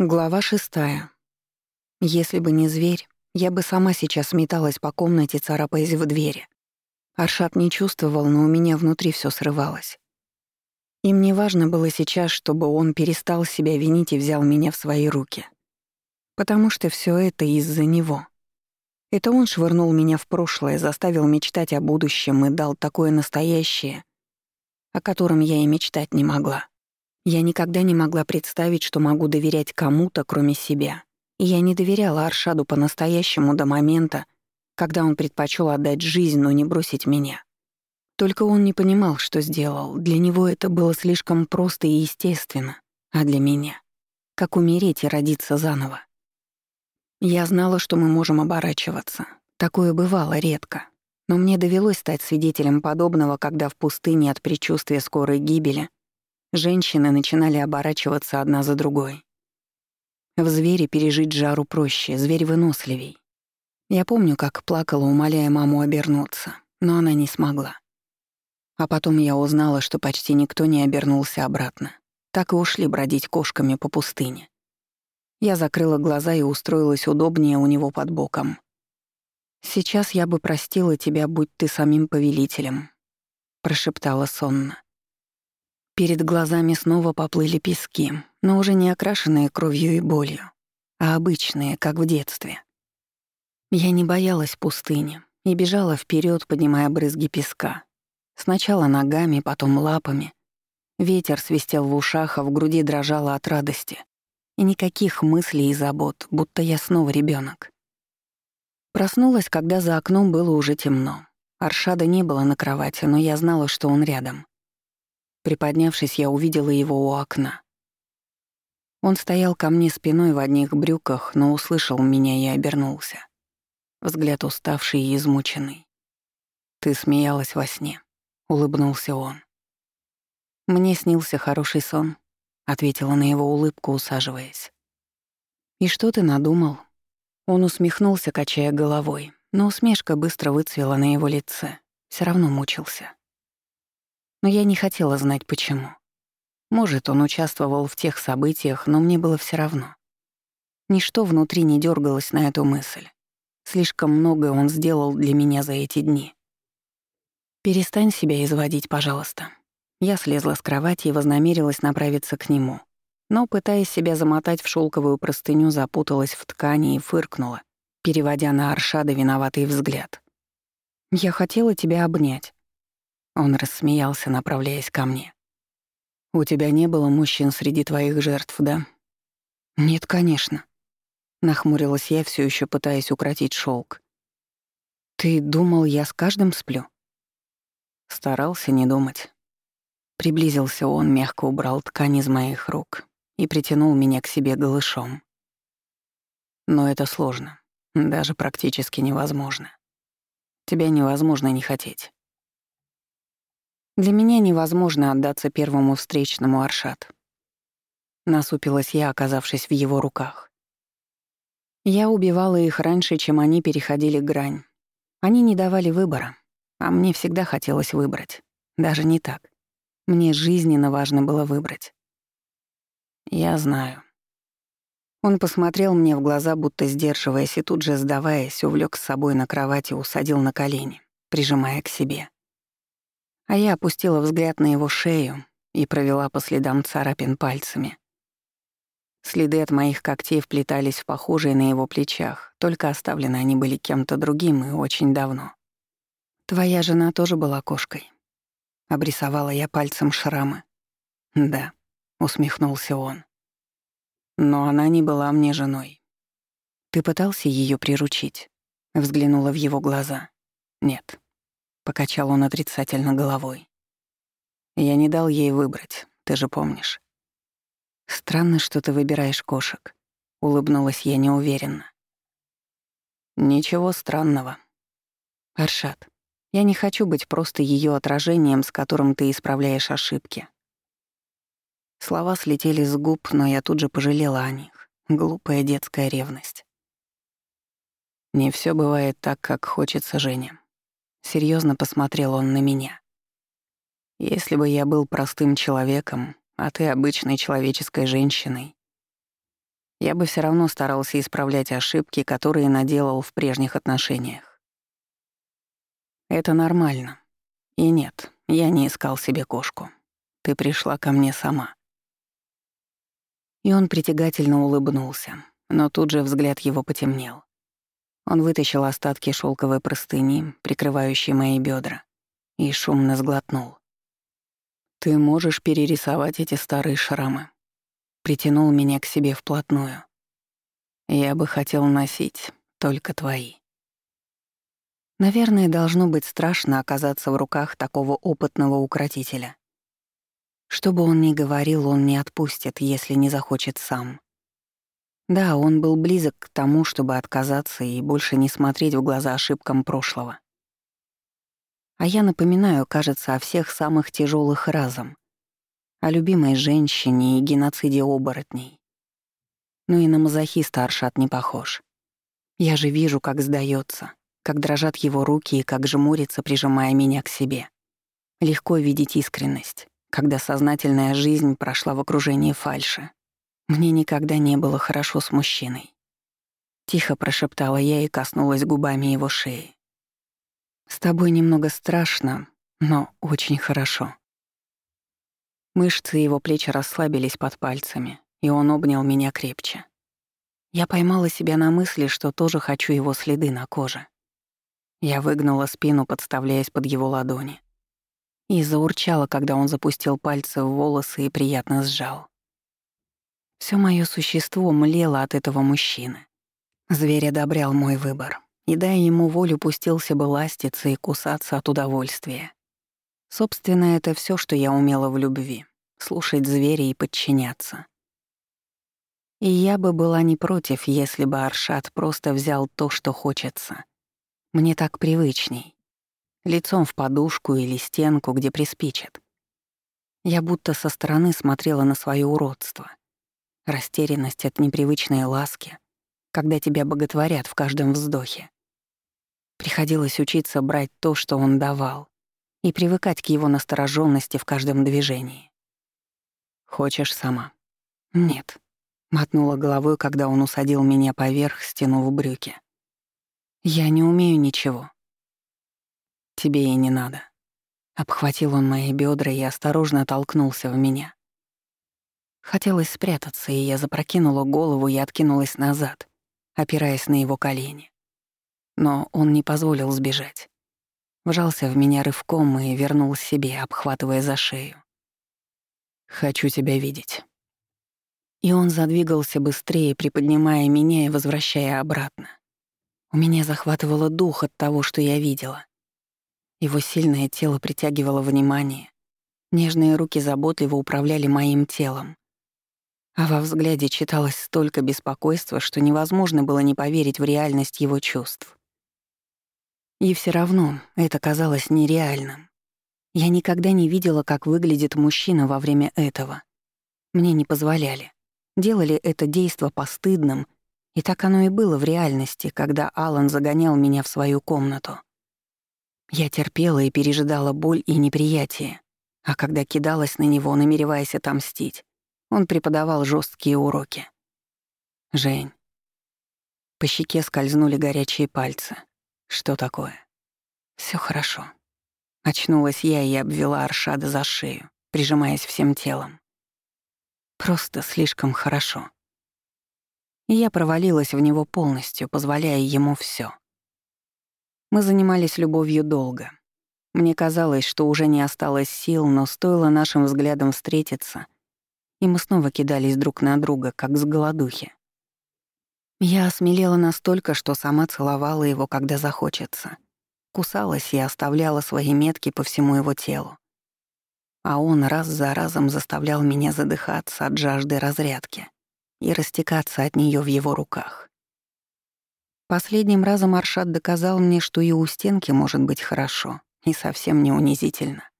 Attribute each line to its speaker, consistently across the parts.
Speaker 1: Глава шестая. Если бы не зверь, я бы сама сейчас металась по комнате, царапаясь в двери. Аршат не чувствовал, но у меня внутри все срывалось. И мне важно было сейчас, чтобы он перестал себя винить и взял меня в свои руки. Потому что все это из-за него. Это он швырнул меня в прошлое, заставил мечтать о будущем и дал такое настоящее, о котором я и мечтать не могла. Я никогда не могла представить, что могу доверять кому-то, кроме себя. И я не доверяла Аршаду по-настоящему до момента, когда он предпочел отдать жизнь, но не бросить меня. Только он не понимал, что сделал. Для него это было слишком просто и естественно. А для меня — как умереть и родиться заново. Я знала, что мы можем оборачиваться. Такое бывало редко. Но мне довелось стать свидетелем подобного, когда в пустыне от предчувствия скорой гибели Женщины начинали оборачиваться одна за другой. В звере пережить жару проще, зверь выносливей. Я помню, как плакала, умоляя маму обернуться, но она не смогла. А потом я узнала, что почти никто не обернулся обратно. Так и ушли бродить кошками по пустыне. Я закрыла глаза и устроилась удобнее у него под боком. «Сейчас я бы простила тебя, будь ты самим повелителем», — прошептала сонно. Перед глазами снова поплыли пески, но уже не окрашенные кровью и болью, а обычные, как в детстве. Я не боялась пустыни и бежала вперед, поднимая брызги песка. Сначала ногами, потом лапами. Ветер свистел в ушах, а в груди дрожало от радости. И никаких мыслей и забот, будто я снова ребенок. Проснулась, когда за окном было уже темно. Аршада не было на кровати, но я знала, что он рядом. Приподнявшись, я увидела его у окна. Он стоял ко мне спиной в одних брюках, но услышал меня и обернулся. Взгляд уставший и измученный. «Ты смеялась во сне», — улыбнулся он. «Мне снился хороший сон», — ответила на его улыбку, усаживаясь. «И что ты надумал?» Он усмехнулся, качая головой, но усмешка быстро выцвела на его лице. Все равно мучился но я не хотела знать почему. Может, он участвовал в тех событиях, но мне было все равно. Ничто внутри не дергалось на эту мысль. Слишком многое он сделал для меня за эти дни. «Перестань себя изводить, пожалуйста». Я слезла с кровати и вознамерилась направиться к нему. Но, пытаясь себя замотать в шелковую простыню, запуталась в ткани и фыркнула, переводя на Аршада виноватый взгляд. «Я хотела тебя обнять. Он рассмеялся, направляясь ко мне. «У тебя не было мужчин среди твоих жертв, да?» «Нет, конечно», — нахмурилась я, все еще пытаясь укротить шелк. «Ты думал, я с каждым сплю?» Старался не думать. Приблизился он, мягко убрал ткань из моих рук и притянул меня к себе голышом. Но это сложно, даже практически невозможно. Тебя невозможно не хотеть. Для меня невозможно отдаться первому встречному Аршат. Насупилась я, оказавшись в его руках. Я убивала их раньше, чем они переходили грань. Они не давали выбора, а мне всегда хотелось выбрать. Даже не так. Мне жизненно важно было выбрать. Я знаю. Он посмотрел мне в глаза, будто сдерживаясь, и тут же, сдаваясь, увлек с собой на кровати, усадил на колени, прижимая к себе. А я опустила взгляд на его шею и провела по следам царапин пальцами. Следы от моих когтей вплетались в похожие на его плечах, только оставлены они были кем-то другим и очень давно. «Твоя жена тоже была кошкой?» Обрисовала я пальцем шрамы. «Да», — усмехнулся он. «Но она не была мне женой». «Ты пытался ее приручить?» Взглянула в его глаза. «Нет». Покачал он отрицательно головой. Я не дал ей выбрать, ты же помнишь. Странно, что ты выбираешь кошек. Улыбнулась я неуверенно. Ничего странного. Аршат, я не хочу быть просто ее отражением, с которым ты исправляешь ошибки. Слова слетели с губ, но я тут же пожалела о них. Глупая детская ревность. Не все бывает так, как хочется Женя. Серьезно посмотрел он на меня. Если бы я был простым человеком, а ты обычной человеческой женщиной, я бы все равно старался исправлять ошибки, которые наделал в прежних отношениях. Это нормально. И нет, я не искал себе кошку. Ты пришла ко мне сама. И он притягательно улыбнулся, но тут же взгляд его потемнел. Он вытащил остатки шелковой простыни, прикрывающей мои бедра, и шумно сглотнул. «Ты можешь перерисовать эти старые шрамы?» Притянул меня к себе вплотную. «Я бы хотел носить только твои». Наверное, должно быть страшно оказаться в руках такого опытного укротителя. Что бы он ни говорил, он не отпустит, если не захочет сам. Да, он был близок к тому, чтобы отказаться и больше не смотреть в глаза ошибкам прошлого. А я напоминаю, кажется, о всех самых тяжелых разом. О любимой женщине и геноциде оборотней. Но и на мазохиста Аршат не похож. Я же вижу, как сдается, как дрожат его руки и как жмурится, прижимая меня к себе. Легко видеть искренность, когда сознательная жизнь прошла в окружении фальши. Мне никогда не было хорошо с мужчиной. Тихо прошептала я и коснулась губами его шеи. «С тобой немного страшно, но очень хорошо». Мышцы его плеч расслабились под пальцами, и он обнял меня крепче. Я поймала себя на мысли, что тоже хочу его следы на коже. Я выгнула спину, подставляясь под его ладони. И заурчала, когда он запустил пальцы в волосы и приятно сжал. Всё моё существо млело от этого мужчины. Зверь одобрял мой выбор, и, дая ему волю, пустился бы ластиться и кусаться от удовольствия. Собственно, это всё, что я умела в любви — слушать зверя и подчиняться. И я бы была не против, если бы Аршат просто взял то, что хочется — мне так привычней. Лицом в подушку или стенку, где приспичит. Я будто со стороны смотрела на свое уродство. Растерянность от непривычной ласки, когда тебя боготворят в каждом вздохе. Приходилось учиться брать то, что он давал, и привыкать к его настороженности в каждом движении. «Хочешь сама?» «Нет», — мотнула головой, когда он усадил меня поверх, стянув брюки. Я не умею ничего. Тебе и не надо. Обхватил он мои бедра и осторожно толкнулся в меня. Хотелось спрятаться, и я запрокинула голову и откинулась назад, опираясь на его колени. Но он не позволил сбежать. Вжался в меня рывком и вернул себе, обхватывая за шею. «Хочу тебя видеть». И он задвигался быстрее, приподнимая меня и возвращая обратно. У меня захватывало дух от того, что я видела. Его сильное тело притягивало внимание. Нежные руки заботливо управляли моим телом. А во взгляде читалось столько беспокойства, что невозможно было не поверить в реальность его чувств. И все равно это казалось нереальным. Я никогда не видела, как выглядит мужчина во время этого. Мне не позволяли. Делали это действо постыдным и так оно и было в реальности, когда Алан загонял меня в свою комнату. Я терпела и пережидала боль и неприятие, а когда кидалась на него, намереваясь отомстить, он преподавал жесткие уроки. «Жень». По щеке скользнули горячие пальцы. «Что такое?» Все хорошо». Очнулась я и обвела Аршада за шею, прижимаясь всем телом. «Просто слишком хорошо» и я провалилась в него полностью, позволяя ему все. Мы занимались любовью долго. Мне казалось, что уже не осталось сил, но стоило нашим взглядам встретиться, и мы снова кидались друг на друга, как с голодухи. Я осмелела настолько, что сама целовала его, когда захочется. Кусалась и оставляла свои метки по всему его телу. А он раз за разом заставлял меня задыхаться от жажды разрядки и растекаться от нее в его руках. Последним разом Аршат доказал мне, что и у стенки может быть хорошо, и совсем не унизительно.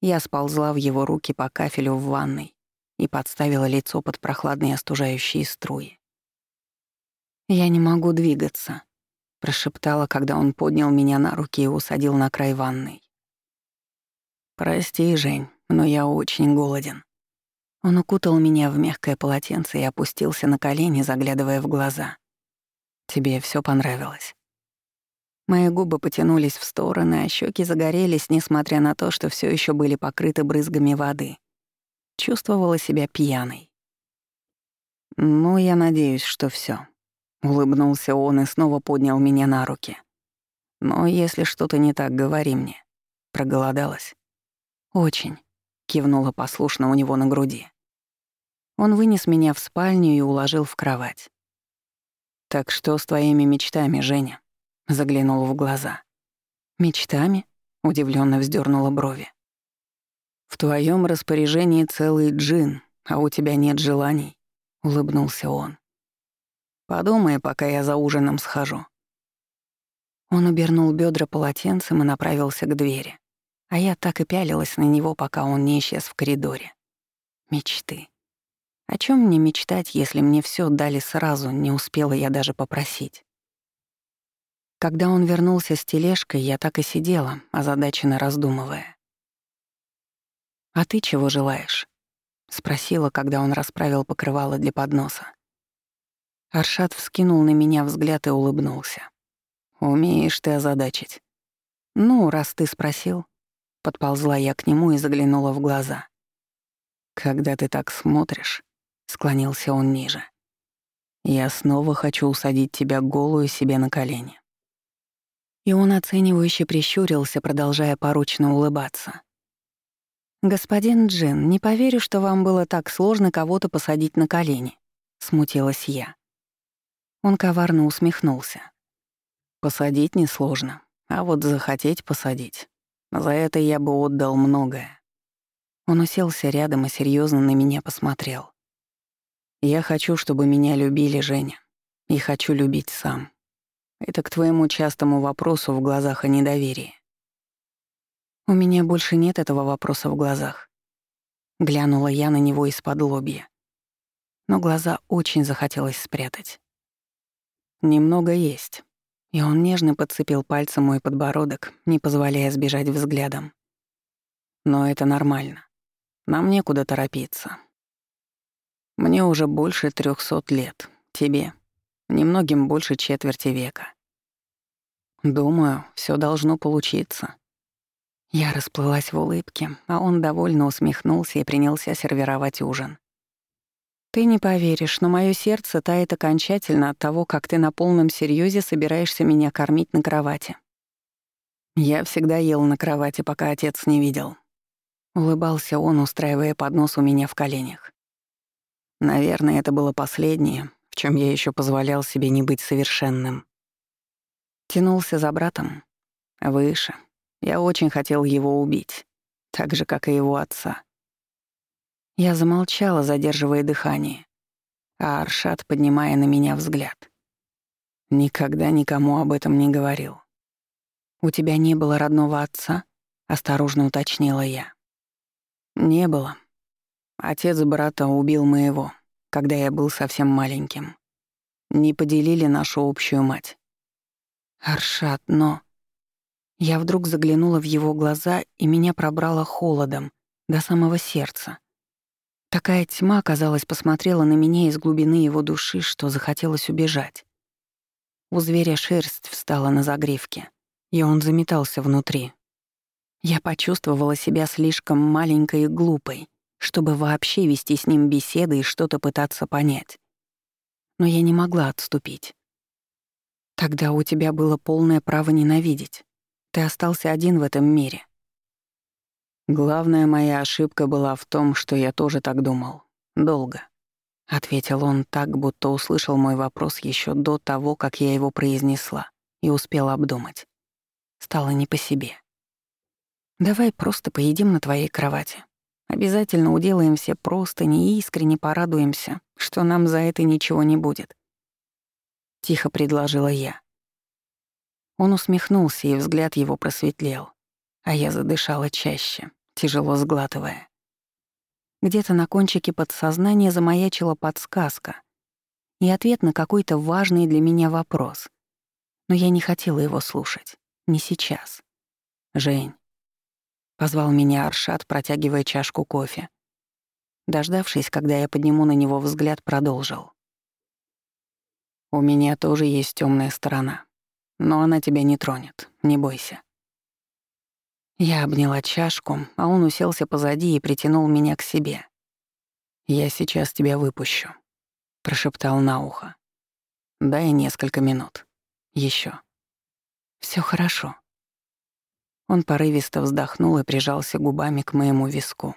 Speaker 1: Я сползла в его руки по кафелю в ванной и подставила лицо под прохладные остужающие струи. «Я не могу двигаться», — прошептала, когда он поднял меня на руки и усадил на край ванной. «Прости, Жень, но я очень голоден». Он укутал меня в мягкое полотенце и опустился на колени, заглядывая в глаза. «Тебе все понравилось?» Мои губы потянулись в стороны, а щеки загорелись, несмотря на то, что все еще были покрыты брызгами воды. Чувствовала себя пьяной. «Ну, я надеюсь, что все. Улыбнулся он и снова поднял меня на руки. «Но если что-то не так, говори мне. Проголодалась?» «Очень», — кивнула послушно у него на груди. Он вынес меня в спальню и уложил в кровать. «Так что с твоими мечтами, Женя?» Заглянул в глаза. «Мечтами?» — удивленно вздернула брови. «В твоем распоряжении целый джин, а у тебя нет желаний», — улыбнулся он. «Подумай, пока я за ужином схожу». Он обернул бедра полотенцем и направился к двери, а я так и пялилась на него, пока он не исчез в коридоре. Мечты. О чем мне мечтать, если мне все дали сразу, не успела я даже попросить? Когда он вернулся с тележкой, я так и сидела, озадаченно раздумывая. «А ты чего желаешь?» — спросила, когда он расправил покрывало для подноса. Аршат вскинул на меня взгляд и улыбнулся. «Умеешь ты озадачить». «Ну, раз ты спросил». Подползла я к нему и заглянула в глаза. «Когда ты так смотришь», — склонился он ниже, — «я снова хочу усадить тебя голую себе на колени». И он оценивающе прищурился, продолжая поручно улыбаться. «Господин Джин, не поверю, что вам было так сложно кого-то посадить на колени», — смутилась я. Он коварно усмехнулся. «Посадить несложно, а вот захотеть посадить. За это я бы отдал многое». Он уселся рядом и серьезно на меня посмотрел. «Я хочу, чтобы меня любили, Женя, и хочу любить сам. Это к твоему частому вопросу в глазах о недоверии. У меня больше нет этого вопроса в глазах. Глянула я на него из-под лобья. Но глаза очень захотелось спрятать. Немного есть. И он нежно подцепил пальцем мой подбородок, не позволяя сбежать взглядом. Но это нормально. Нам некуда торопиться. Мне уже больше трехсот лет. Тебе Немногим больше четверти века. Думаю, все должно получиться. Я расплылась в улыбке, а он довольно усмехнулся и принялся сервировать ужин. Ты не поверишь, но мое сердце тает окончательно от того, как ты на полном серьезе собираешься меня кормить на кровати. Я всегда ел на кровати, пока отец не видел. Улыбался он, устраивая поднос у меня в коленях. Наверное, это было последнее, чем я еще позволял себе не быть совершенным. Тянулся за братом. Выше. Я очень хотел его убить. Так же, как и его отца. Я замолчала, задерживая дыхание, а Аршат, поднимая на меня взгляд. Никогда никому об этом не говорил. «У тебя не было родного отца?» — осторожно уточнила я. «Не было. Отец брата убил моего когда я был совсем маленьким. Не поделили нашу общую мать. Аршат, но... Я вдруг заглянула в его глаза, и меня пробрало холодом до самого сердца. Такая тьма, казалось, посмотрела на меня из глубины его души, что захотелось убежать. У зверя шерсть встала на загривке, и он заметался внутри. Я почувствовала себя слишком маленькой и глупой, чтобы вообще вести с ним беседы и что-то пытаться понять. Но я не могла отступить. Тогда у тебя было полное право ненавидеть. Ты остался один в этом мире. Главная моя ошибка была в том, что я тоже так думал. Долго. Ответил он так, будто услышал мой вопрос еще до того, как я его произнесла, и успела обдумать. Стало не по себе. «Давай просто поедим на твоей кровати. Обязательно уделаем все простыни и искренне порадуемся, что нам за это ничего не будет. Тихо предложила я. Он усмехнулся, и взгляд его просветлел, а я задышала чаще, тяжело сглатывая. Где-то на кончике подсознания замаячила подсказка и ответ на какой-то важный для меня вопрос. Но я не хотела его слушать. Не сейчас. «Жень, Позвал меня Аршат, протягивая чашку кофе. Дождавшись, когда я подниму на него взгляд, продолжил. «У меня тоже есть темная сторона, но она тебя не тронет, не бойся». Я обняла чашку, а он уселся позади и притянул меня к себе. «Я сейчас тебя выпущу», — прошептал на ухо. «Дай несколько минут. Еще. Все хорошо». Он порывисто вздохнул и прижался губами к моему виску.